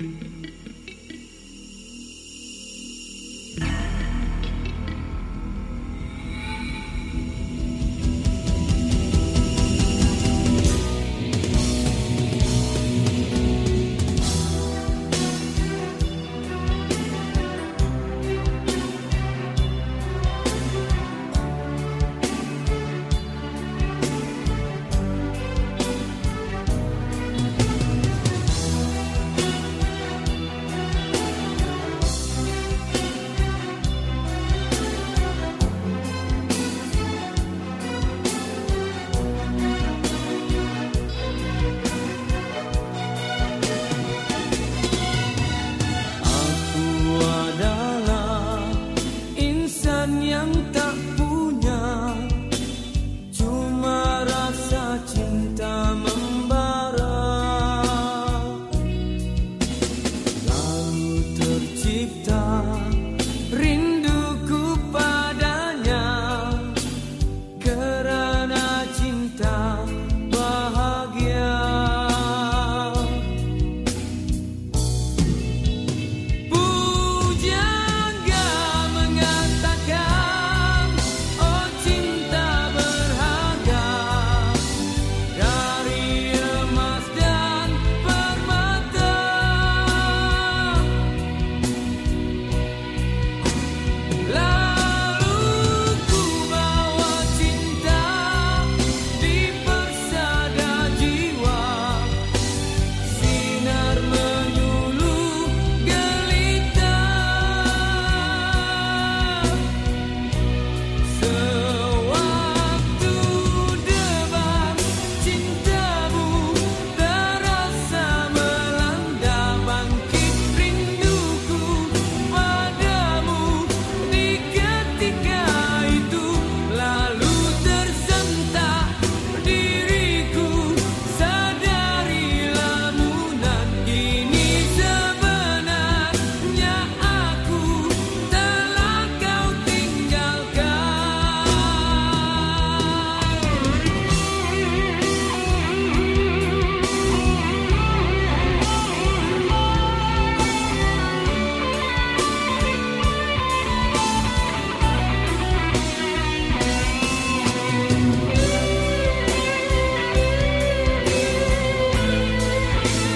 You. Bye.